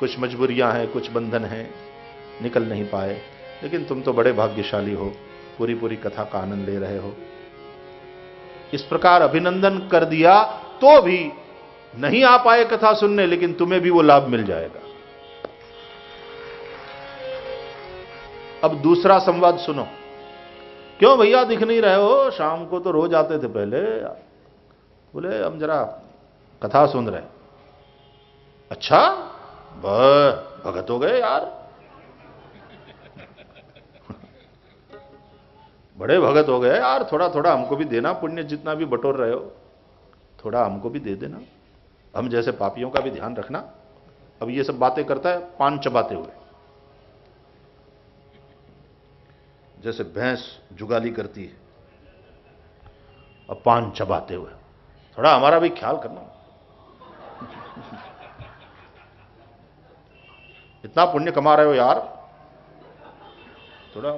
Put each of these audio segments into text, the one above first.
कुछ मजबूरियाँ हैं, कुछ बंधन हैं, निकल नहीं पाए। लेकिन तुम तो बड़े भाग्यशाली हो पूरी पूरी कथा का आनंद ले रहे हो। इस प्रकार अभिनंदन कर दिया तो भी नहीं आ पाए कथा सुनने, लेकिन तुम्हें भी वो लाभ मिल जाएगा। अब दूसरा संवाद सुनो। क्यों भैया दिख नहीं रहे हो? शाम को तो रोज आते थे पहले। बोले, हम जरा कथा सुन रहे अच्छा? भगत हो गए यार। बड़े भगत हो गए यार थोड़ा थोड़ा हमको भी देना पुण्य जितना भी बटोर रहे हो। थोड़ा हमको भी दे देना। हम जैसे पापियों का भी ध्यान रखना। अब ये सब बातें करता है, पान चबाते हुए। जैसे भैंस जुगाली करती है और पान चबाते हुए। थोड़ा हमारा भी ख्याल करना। इतना पुण्य कमा रहे हो यार। थोड़ा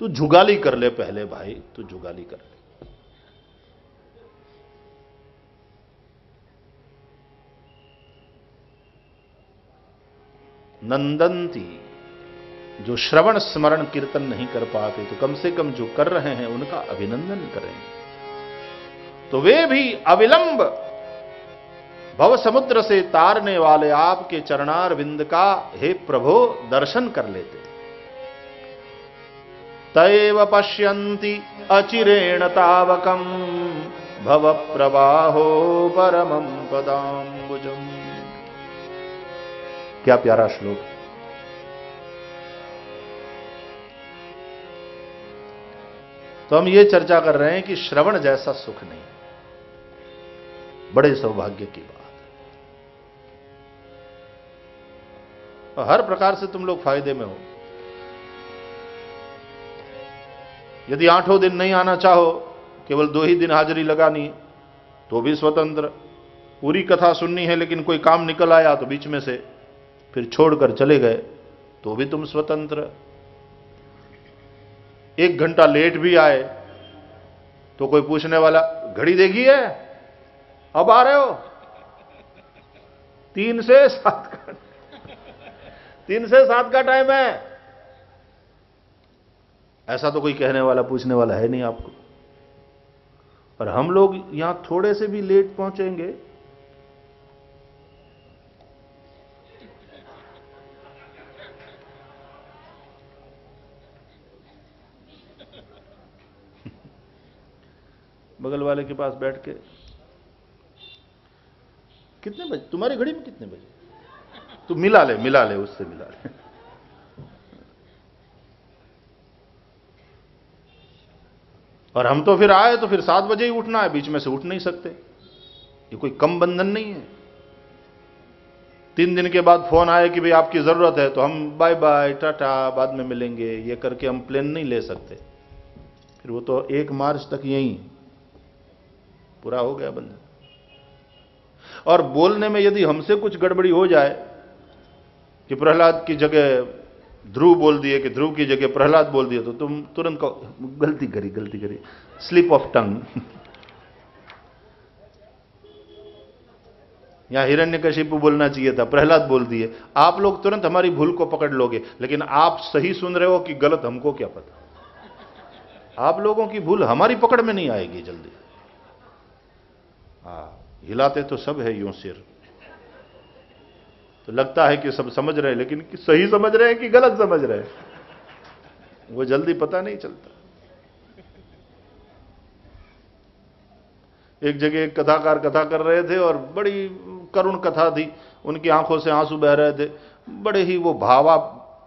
तू जुगाली कर ले पहले भाई, तू जुगाली कर ले। नंदंती, जो श्रवण स्मरण कीर्तन नहीं कर पाते तो कम से कम जो कर रहे हैं, उनका अभिनंदन करें। तो वे भी अविलंब भव समुद्र से तारने वाले आपके चरणार बिंद का, हे प्रभो, दर्शन कर लेते। तैव पश्यन्ति अचिरेण तावकम। भव प्रवाहो परमं पदाम्बुजम। क्या प्यारा श्लोक। तो हम ये चर्चा कर रहे हैं कि श्रवण जैसा सुख नहीं, बड़े सौभाग्य की बात। तो हर प्रकार से तुम लोग फ़ायदे में हो। यदि आठों दिन नहीं आना चाहो, केवल दो ही दिन हाजिरी लगानी तो भी स्वतंत्र। पूरी कथा सुननी है, लेकिन कोई काम निकल आया तो बीच में से फिर छोड़कर चले गए तो भी तुम स्वतंत्र। एक घंटा लेट भी आए तो कोई पूछने वाला, घड़ी देखी है? अब आ रहे हो? तीन से सात का तीन से सात का टाइम है। ऐसा तो कोई कहने वाला, पूछने वाला है नहीं आपको। और हम लोग यहाँ थोड़े से भी लेट पहुँचेंगे। बगल वाले के पास बैठ के। कितने बजे? तुम्हारी घड़ी में कितने बजे? तू मिला ले मिला ले, उससे मिला ले। और हम तो फिर आए तो फिर सात बजे ही उठना है, बीच में से उठ नहीं सकते। ये कोई कम बंधन नहीं है। तीन दिन के बाद फ़ोन आए कि भाई आपकी ज़रूरत है तो हम बाय बाय, टाटा, बाद में मिलेंगे। ये करके हम प्लेन नहीं ले सकते। फिर वो तो एक मार्च तक यही। पूरा हो गया बंधन। और बोलने में यदि हमसे कुछ गड़बड़ी हो जाए कि प्रहलाद की जगह ध्रुव बोल दिए, कि ध्रुव की जगह प्रहलाद बोल दिए तो तुम तुरंत गलती करी गलती करी। स्लिप ऑफ़ टंग यहाँ हिरण्य कशिपु बोलना चाहिए था, प्रहलाद बोल दिए। आप लोग तुरंत हमारी भूल को पकड़ लोगे, लेकिन आप सही सुन रहे हो कि गलत, हमको क्या पता? आप लोगों की भूल हमारी पकड़ में नहीं आएगी जल्दी। हाँ हिलाते तो सब है यूँ सिर। तो लगता है कि सब समझ रहे हैं, लेकिन कि सही समझ रहे हैं कि गलत समझ रहे हैं? वो जल्दी पता नहीं चलता। एक जगह एक कथाकार कथा कर रहे थे और बड़ी करुण कथा थी। उनकी आँखों से आँसू बह रहे थे। बड़े ही वो भावा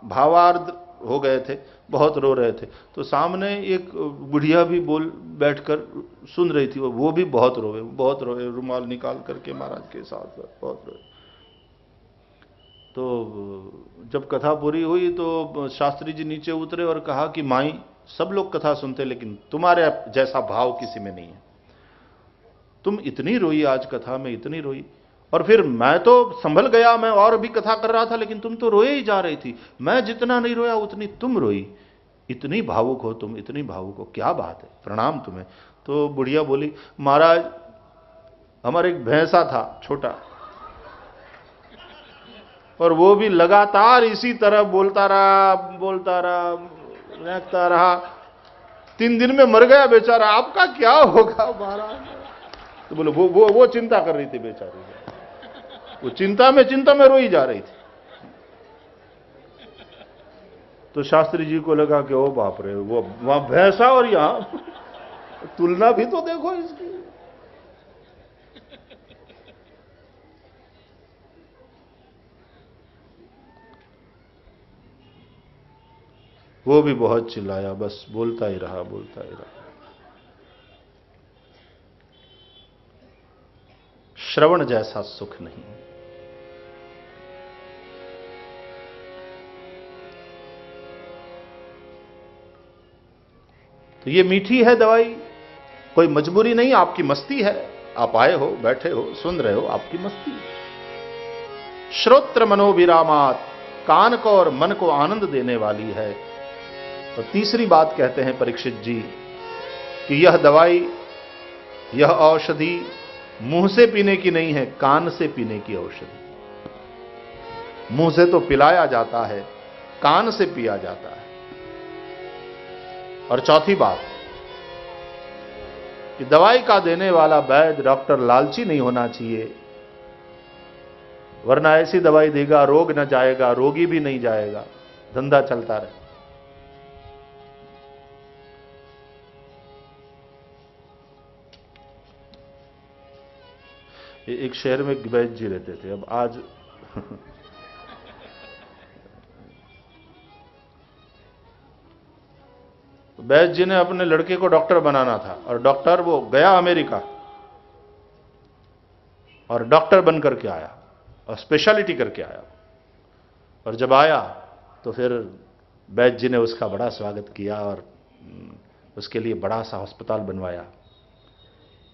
भावार्ध हो गए थे। बहुत रो रहे थे। तो सामने एक बुढ़िया भी बोल, बैठकर सुन रही थी। वो भी बहुत रोए बहुत रोए। रुमाल निकाल करके महाराज के साथ बहुत रोए। तो जब कथा पूरी हुई तो शास्त्री जी नीचे उतरे और कहा कि माई, सब लोग कथा सुनते, लेकिन तुम्हारे जैसा भाव किसी में नहीं है। तुम इतनी रोई आज कथा में, इतनी रोई। और फिर मैं तो संभल गया, मैं और भी कथा कर रहा था, लेकिन तुम तो रोए ही जा रही थी। मैं जितना नहीं रोया, उतनी तुम रोई। इतनी भावुक हो तुम, इतनी भावुक हो, क्या बात है, प्रणाम तुम्हें। तो बुढ़िया बोली, महाराज, हमारा एक भैंसा था, छोटा। और वो भी लगातार इसी तरह बोलता रहा बोलता रहा, रहता रहा। तीन दिन में मर गया बेचारा, आपका क्या होगा महाराज? तो बोले, वो वो वो चिंता कर रही थी बेचारी। वो चिंता में चिंता में रोई जा रही थी। तो शास्त्री जी को लगा कि, ओ बाप रे, वो, वहाँ भैंसा और यहाँ तुलना भी तो देखो इसकी। वो भी बहुत चिल्लाया, बस बोलता ही रहा, बोलता ही रहा। श्रवण जैसा सुख नहीं। तो ये मीठी है दवाई, कोई मजबूरी नहीं, आपकी मस्ती है। आप आए हो, बैठे हो, सुन रहे हो, आपकी मस्ती। श्रोत्र मनोविरामात, कान को और मन को आनंद देने वाली है। तो तीसरी बात कहते हैं परीक्षित जी, कि यह दवाई, यह औषधि मुँह से पीने की नहीं है, कान से पीने की औषधि। मुँह से तो पिलाया जाता है, कान से पिया जाता है। और चौथी बात, कि दवाई का देने वाला वैद्य डॉक्टर लालची नहीं होना चाहिए, वरना ऐसी दवाई देगा, रोग न जाएगा, रोगी भी नहीं जाएगा, धंधा चलता रहे। एक शहर में वैद्य जी रहते थे। अब आज वैद्य जी ने अपने लड़के को डॉक्टर बनाना था और डॉक्टर वो गया अमेरिका और डॉक्टर बन करके आया और स्पेशलिटी करके आया। और जब आया तो फिर वैद्य जी ने उसका बड़ा स्वागत किया और उसके लिए बड़ा सा अस्पताल बनवाया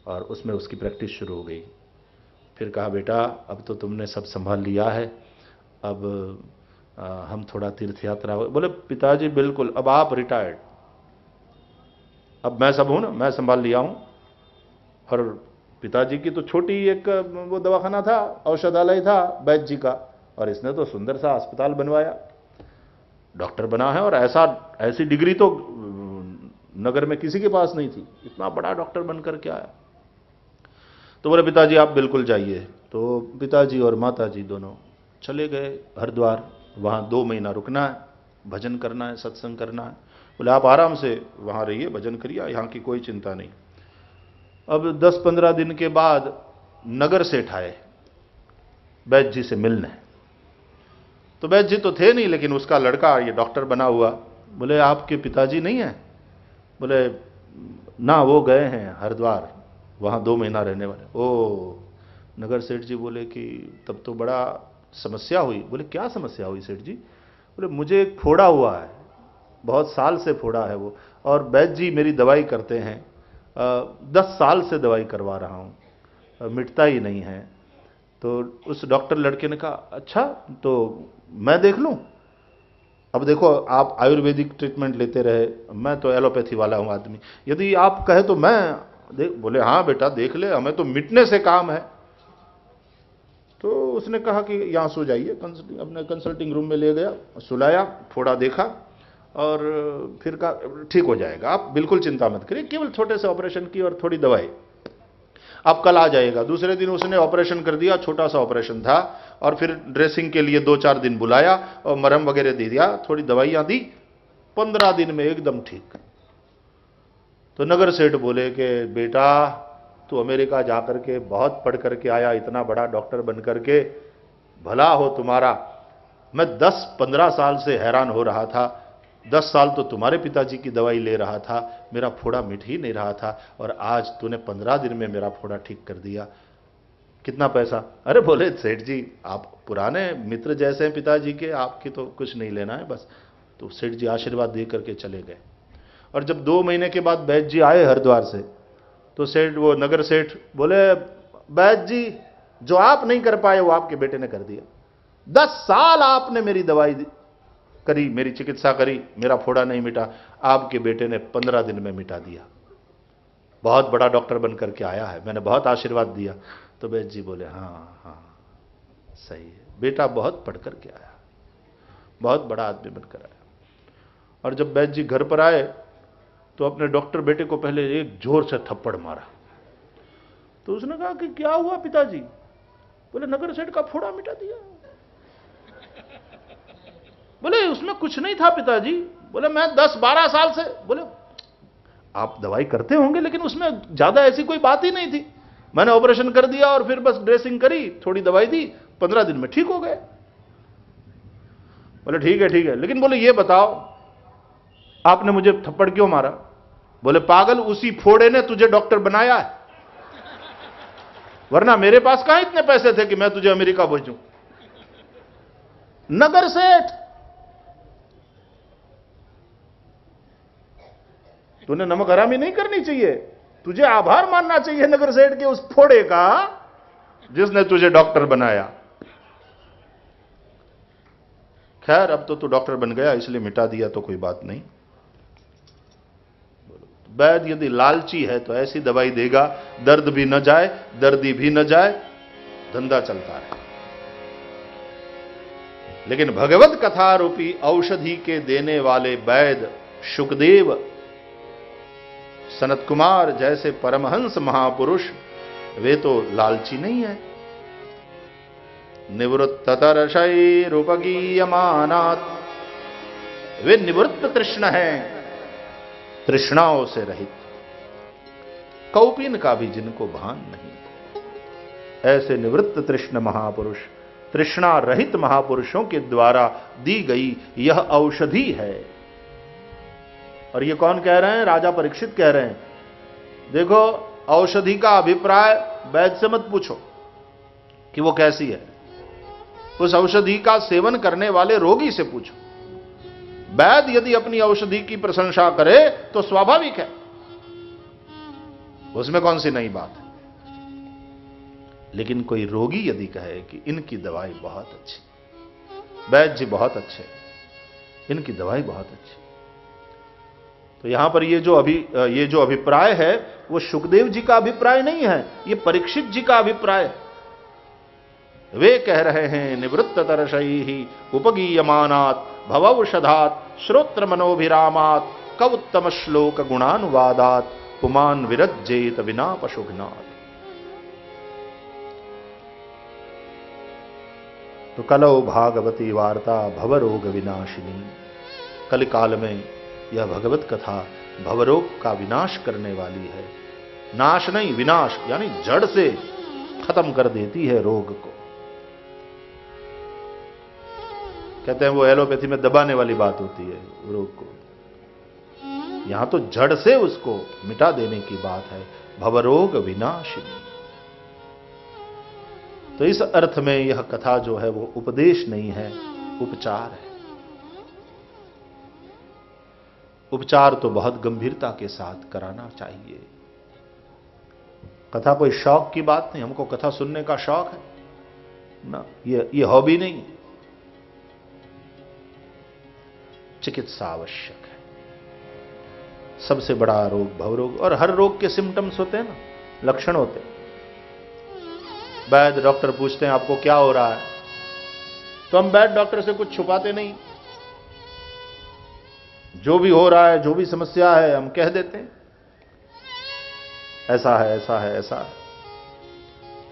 और उसमें उसकी प्रैक्टिस शुरू हो गई। फिर कहा बेटा अब तो तुमने सब संभाल लिया है। अब आ, हम थोड़ा तीर्थ यात्रा बोले पिताजी बिल्कुल अब आप रिटायर्ड अब मैं सब हूँ ना मैं संभाल लिया हूँ। और पिताजी की तो छोटी एक वो दवाखाना था औषधालय था वैद्य जी का और इसने तो सुंदर सा अस्पताल बनवाया। डॉक्टर बना है और ऐसा ऐसी डिग्री तो नगर में किसी के पास नहीं थी। इतना बड़ा डॉक्टर बनकर के आया। तो बोले, पिताजी, आप बिल्कुल जाइए। तो पिताजी और माता जी दोनों चले गए हरिद्वार। वहाँ दो महीना रुकना है, भजन करना है, सत्संग करना है। बोले, आप आराम से वहाँ रहिए, भजन करिए, यहाँ की कोई चिंता नहीं। अब दस पंद्रह दिन के बाद नगर से ठाए वैद्य जी से मिलने। तो वैद्य जी तो थे नहीं, लेकिन उसका लड़का, ये डॉक्टर बना हुआ, बोले, आपके पिताजी नहीं है? बोले, ना, वो गए हैं हरिद्वार। वहाँ दो महीना रहने वाले। ओ नगर सेठ जी बोले कि तब तो बड़ा समस्या हुई। बोले क्या समस्या हुई सेठ जी? बोले मुझे एक फोड़ा हुआ है। बहुत साल से फोड़ा है वो। और वैद्य जी मेरी दवाई करते हैं। आ, दस साल से दवाई करवा रहा हूँ। मिटता ही नहीं है। तो उस डॉक्टर लड़के ने कहा अच्छा तो मैं देख लूँ? अब देखो आप आयुर्वेदिक ट्रीटमेंट लेते रहे। मैं तो एलोपैथी वाला हूँ आदमी। यदि आप कहे तो मैं देख बोले हाँ बेटा, देख ले, हमें तो मिटने से काम है। तो उसने कहा कि, यहाँ सो जाइए। कंसल्टिंग अपने कंसल्टिंग रूम में ले गया, सुलाया, फोड़ा देखा, और फिर कहा, ठीक हो जाएगा, आप बिल्कुल चिंता मत करिए, केवल छोटे से ऑपरेशन की और थोड़ी दवाई। आप कल आ जाएगा दूसरे दिन उसने ऑपरेशन कर दिया, छोटा सा ऑपरेशन था, और फिर ड्रेसिंग के लिए दो चार दिन बुलाया, और मरम वगैरह दे दिया, थोड़ी दवाइयाँ दी, पंद्रह दिन में एकदम ठीक। तो नगर सेठ बोले कि, बेटा, तू अमेरिका जा कर के, बहुत पढ़ करके आया, इतना बड़ा डॉक्टर बन करके। भला हो तुम्हारा। मैं 10-15 साल से हैरान हो रहा था। 10 साल तो तुम्हारे पिताजी की दवाई ले रहा था। मेरा फोड़ा मिट ही नहीं रहा था और आज तूने 15 दिन में मेरा फोड़ा ठीक कर दिया। कितना पैसा? अरे बोले, सेठ जी, आप पुराने मित्र जैसे हैं पिताजी के, आपकी तो कुछ नहीं लेना है बस। तो सेठ जी आशीर्वाद दे करके चले गए। और जब दो महीने के बाद बैद जी आए हरिद्वार से तो सेठ, वो नगर सेठ बोले बैद जी, जो आप नहीं कर पाए, वो आपके बेटे ने कर दिया। दस साल आपने मेरी दवाई करी, मेरी चिकित्सा करी, मेरा फोड़ा नहीं मिटा, आपके बेटे ने पंद्रह दिन में मिटा दिया। बहुत बड़ा डॉक्टर बनकर के आया है, मैंने बहुत आशीर्वाद दिया। तो बैद जी बोले हाँ हाँ सही है, बेटा बहुत पढ़ करके आया, बहुत बड़ा आदमी बनकर आया। और जब बैद जी घर पर आए तो अपने डॉक्टर बेटे को पहले एक ज़ोर से थप्पड़ मारा। तो उसने कहा कि क्या हुआ पिताजी? बोले, नगर सेठ का फोड़ा मिटा दिया। बोले, उसमें कुछ नहीं था पिताजी। बोले, मैं दस बारह साल से, बोले, आप दवाई करते होंगे, लेकिन उसमें ज़्यादा ऐसी कोई बात ही नहीं थी। मैंने ऑपरेशन कर दिया और फिर बस ड्रेसिंग करी, थोड़ी दवाई दी, पंद्रह दिन में ठीक हो गए। बोले, ठीक है ठीक है, लेकिन बोले, ये बताओ, आपने मुझे थप्पड़ क्यों मारा? बोले, पागल, उसी फोड़े ने तुझे डॉक्टर बनाया है। वरना मेरे पास कहाँ इतने पैसे थे कि मैं तुझे अमेरिका भेजूं? नगर सेठ। तूने नमक हरामी नहीं करनी चाहिए। तुझे आभार मानना चाहिए नगर सेठ के उस फोड़े का, जिसने तुझे डॉक्टर बनाया। खैर, अब तो तू डॉक्टर बन गया, इसलिए मिटा दिया तो कोई बात नहीं। वैद यदि लालची है तो ऐसी दवाई देगा, दर्द भी न जाए, दर्दी भी न जाए, धंधा चलता है लेकिन भगवत कथा रूपी औषधि के देने वाले वैद सुखदेव सनत कुमार जैसे परमहंस महापुरुष, वे तो लालची नहीं है। निवृत्त तरशैरुपगीयमानात वे निवृत्त कृष्ण है। तृष्णाओं से रहित। कौपिन का भी जिनको भान नहीं ऐसे निवृत्त तृष्ण महापुरुष, तृष्णा रहित महापुरुषों के द्वारा दी गई यह औषधि है। और ये कौन कह रहे हैं? राजा परीक्षित कह रहे हैं। देखो, औषधि का अभिप्राय वैद से मत पूछो कि वो कैसी है। उस औषधि का सेवन करने वाले रोगी से पूछो। वैद यदि अपनी औषधि की प्रशंसा करे तो स्वाभाविक है। उसमें कौन सी नई बात है? लेकिन कोई रोगी यदि कहे कि इनकी दवाई बहुत अच्छी वैद्य जी बहुत अच्छे, इनकी दवाई बहुत अच्छी। तो यहाँ पर ये जो अभी, ये जो अभिप्राय है, वो सुखदेव जी का अभिप्राय नहीं है, ये परीक्षित जी का अभिप्राय। वे कह रहे हैं निवृत्त तरशई ही उपगीयमानात, भवौषधात श्रोत्र मनोभिरामात कवुत्तम श्लोक गुणानुवादात पुमान विरजेत विना पशुघ्नात। तो कलो भागवती वार्ता भवरोग विनाशिनी कल काल में यह भगवत कथा भवरोग का विनाश करने वाली है। नाश नहीं, विनाश, यानी जड़ से खत्म कर देती है रोग को। कहते हैं वो एलोपैथी में दबाने वाली बात होती है रोग को। यहाँ तो जड़ से उसको मिटा देने की बात है। भवरोग विनाशिनी। तो इस अर्थ में यह कथा जो है वो उपदेश नहीं है, उपचार है। उपचार तो बहुत गंभीरता के साथ कराना चाहिए। कथा कोई शौक की बात नहीं, हमको कथा सुनने का शौक है। ना, ये ये हॉबी नहीं चिकित्सा आवश्यक है। सबसे बड़ा रोग भवरोग, और हर रोग के सिम्टम्स होते हैं ना, लक्षण होते हैं। वैद डॉक्टर पूछते हैं, आपको क्या हो रहा है? तो हम वैद डॉक्टर से कुछ छुपाते नहीं। जो भी हो रहा है, जो भी समस्या है, हम कह देते हैं। ऐसा है ऐसा है ऐसा है।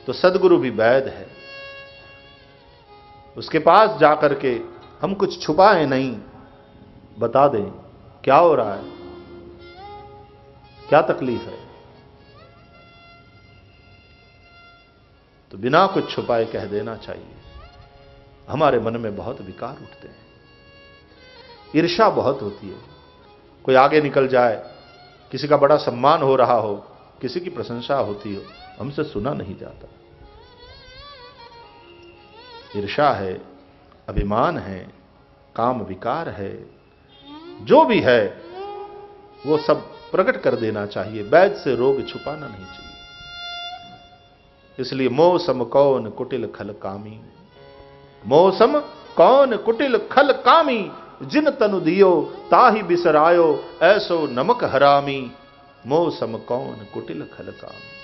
तो सदगुरु भी वैद है। उसके पास जाकर के हम कुछ छुपाए नहीं। बता दें, क्या हो रहा है? क्या तकलीफ़ है? तो बिना कुछ छुपाए कह देना चाहिए। हमारे मन में बहुत विकार उठते हैं। ईर्षा बहुत होती है। कोई आगे निकल जाए, किसी का बड़ा सम्मान हो रहा हो, किसी की प्रशंसा होती हो, हमसे सुना नहीं जाता। ईर्षा है, अभिमान है, काम विकार है जो भी है, वो सब प्रकट कर देना चाहिए। वैद से रोग छुपाना नहीं चाहिए। इसलिए मौसम कौन कुटिल खल कामी? मौसम कौन कुटिल खल कामी? जिन तनु दियो, ताही बिसरायो, ऐसो नमक हरामी। मौसम कौन कुटिल खल कामी?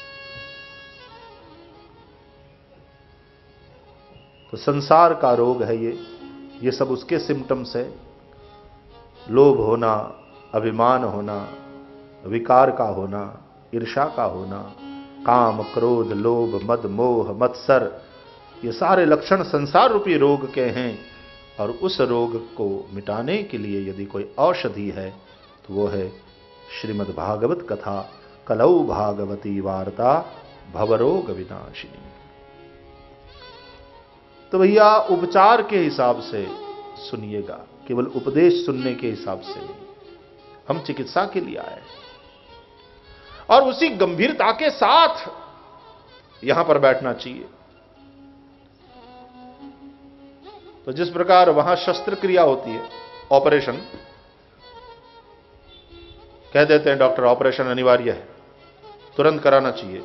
तो संसार का रोग है ये। ये सब उसके सिम्टम्स है। लोभ होना, अभिमान होना, विकार का होना ईर्षा का होना, काम, क्रोध, लोभ, मद, मोह, मत्सर, ये सारे लक्षण संसार रूपी रोग के हैं और उस रोग को मिटाने के लिए यदि कोई औषधि है तो वो है श्रीमद् भागवत कथा, कलौ भागवती वार्ता, भवरोग विनाशिनी। तो भैया, उपचार के हिसाब से सुनिएगा। केवल उपदेश सुनने के हिसाब से नहीं। हम चिकित्सा के लिए आए और उसी गंभीरता के साथ यहाँ पर बैठना चाहिए। तो जिस प्रकार वहाँ शस्त्र क्रिया होती है, ऑपरेशन, कह देते हैं डॉक्टर, ऑपरेशन अनिवार्य है, तुरंत कराना चाहिए।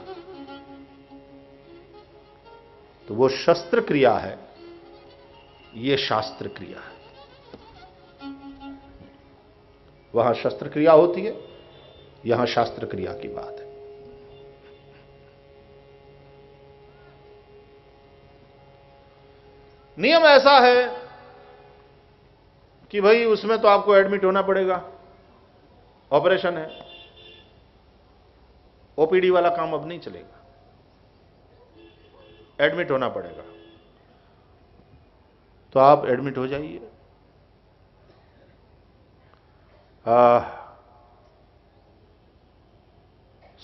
तो वो शस्त्र क्रिया है, ये शास्त्र क्रिया है। वहाँ शस्त्र क्रिया होती है, यहाँ शास्त्र क्रिया की बात है। नियम ऐसा है कि भाई उसमें तो आपको एडमिट होना पड़ेगा। ऑपरेशन है। ओपीडी वाला काम अब नहीं चलेगा। एडमिट होना पड़ेगा। तो आप एडमिट हो जाइए।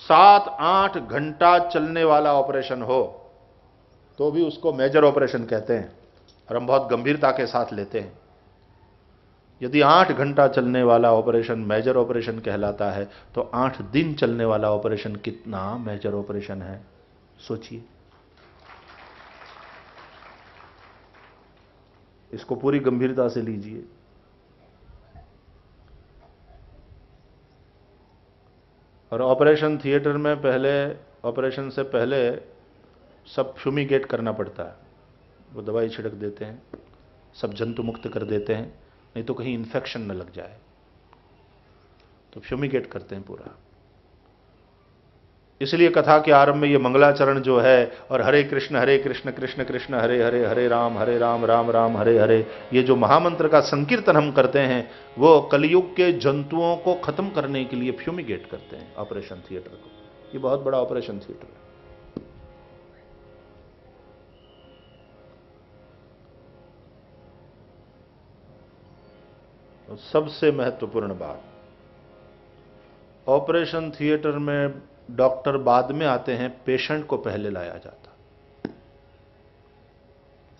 सात आठ घंटा चलने वाला ऑपरेशन हो तो भी उसको मेजर ऑपरेशन कहते हैं और हम बहुत गंभीरता के साथ लेते हैं। यदि आठ घंटा चलने वाला ऑपरेशन मेजर ऑपरेशन कहलाता है तो आठ दिन चलने वाला ऑपरेशन कितना मेजर ऑपरेशन है, सोचिए। इसको पूरी गंभीरता से लीजिए। और ऑपरेशन थिएटर में पहले, ऑपरेशन से पहले सब फ्यूमिगेट करना पड़ता है। वो दवाई छिड़क देते हैं, सब जंतु मुक्त कर देते हैं, नहीं तो कहीं इन्फेक्शन न लग जाए। तो फ्यूमिगेट करते हैं पूरा। इसलिए कथा के आरंभ में ये मंगलाचरण जो है और हरे कृष्ण हरे कृष्ण कृष्ण कृष्ण, हरे हरे हरे राम हरे राम राम राम, हरे हरे, ये जो महामंत्र का संकीर्तन हम करते हैं, वो कलयुग के जंतुओं को खत्म करने के लिए फ्यूमिगेट करते हैं, ऑपरेशन थिएटर को। ये बहुत बड़ा ऑपरेशन थिएटर है। सबसे महत्वपूर्ण बात, ऑपरेशन थिएटर में डॉक्टर बाद में आते हैं, पेशेंट को पहले लाया जाता।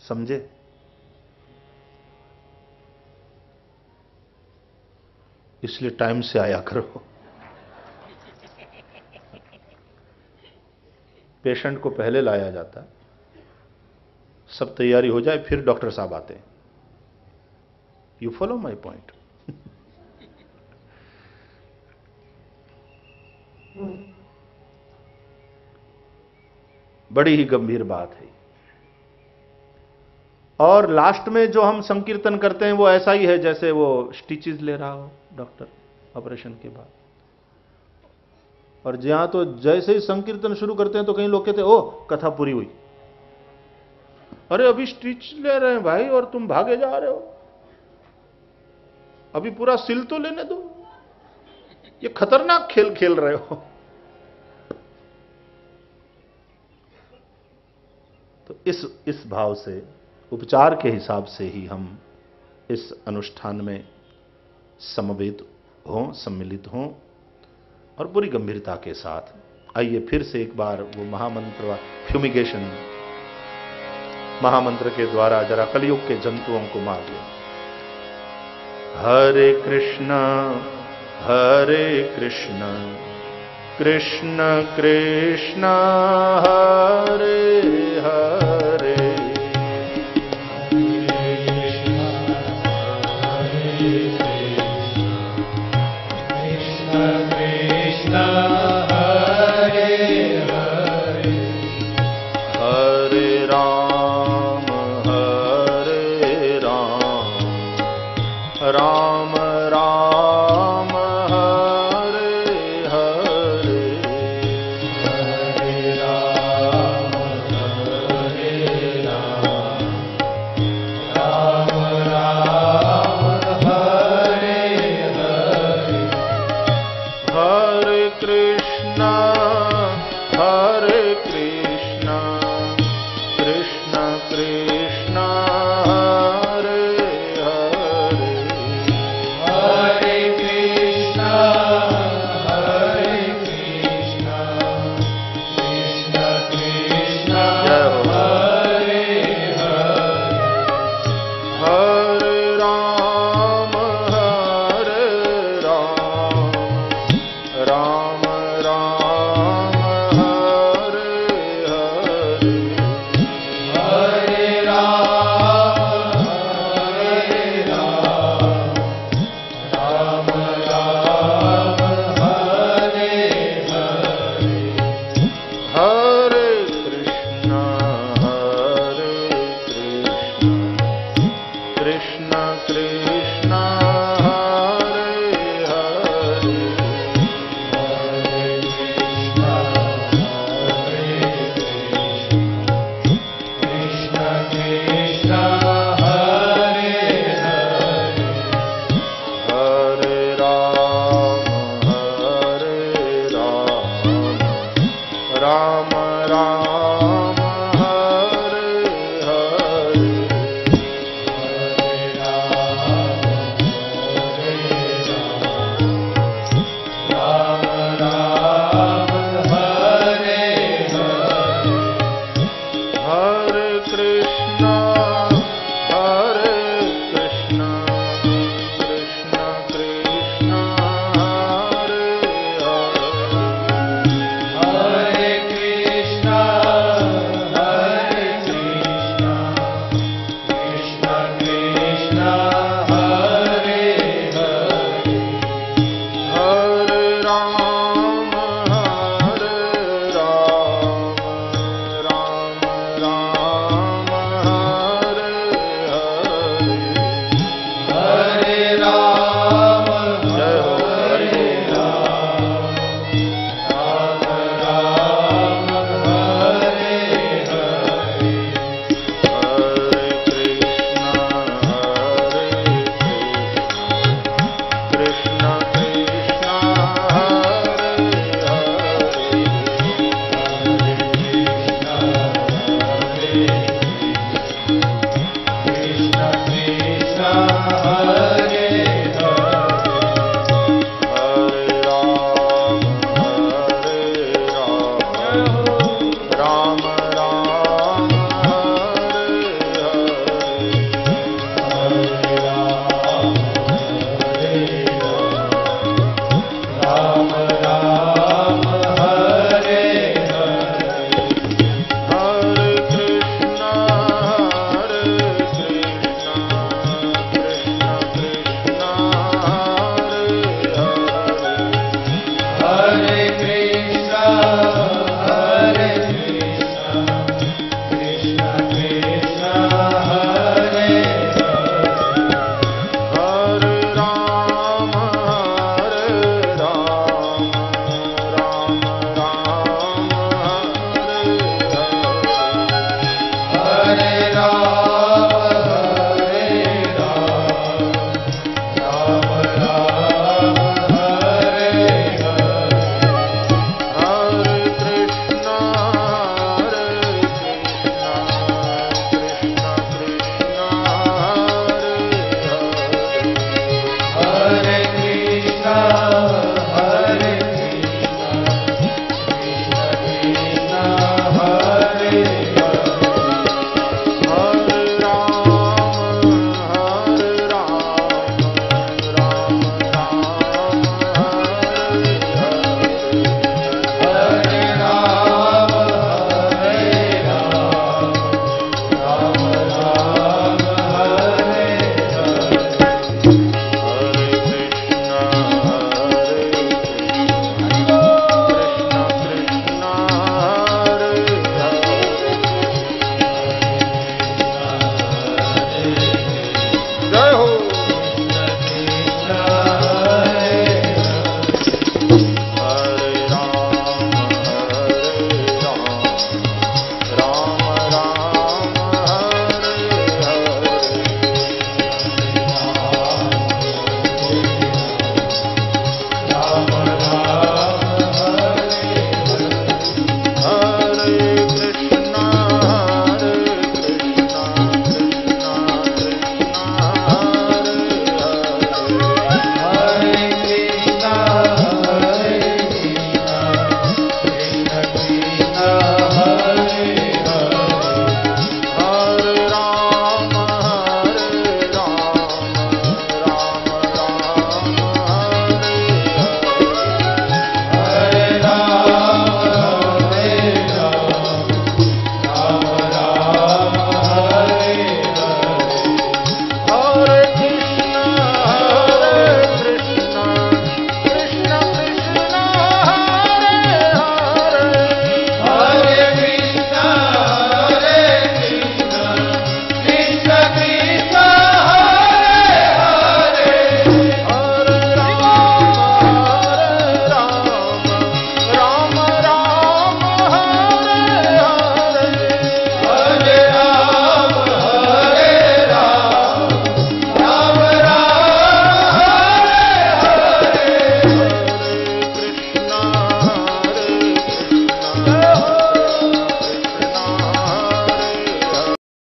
समझे? इसलिए टाइम से आया करो। पेशेंट को पहले लाया जाता। सब तैयारी हो जाए, फिर डॉक्टर साहब आते हैं। यू फॉलो माई पॉइंट बड़ी ही गंभीर बात है। और लास्ट में जो हम संकीर्तन करते हैं, वो ऐसा ही है जैसे वो स्टिचेस ले रहा हो डॉक्टर ऑपरेशन के बाद। और जहाँ तो जैसे ही संकीर्तन शुरू करते हैं तो कहीं लोग कहते हैं ओ कथा पूरी हुई। अरे, अभी स्टिच ले रहे हैं भाई, और तुम भागे जा रहे हो। अभी पूरा सिल तो लेने दो। ये खतरनाक खेल खेल रहे हो। इस इस भाव से, उपचार के हिसाब से ही हम इस अनुष्ठान में समवेत हों, सम्मिलित हों और पूरी गंभीरता के साथ आइए फिर से एक बार वो महामंत्र फ्यूमिगेशन महामंत्र के द्वारा जरा कलयुग के जंतुओं को मार लें। हरे कृष्ण हरे कृष्ण कृष्ण कृष्ण, हरे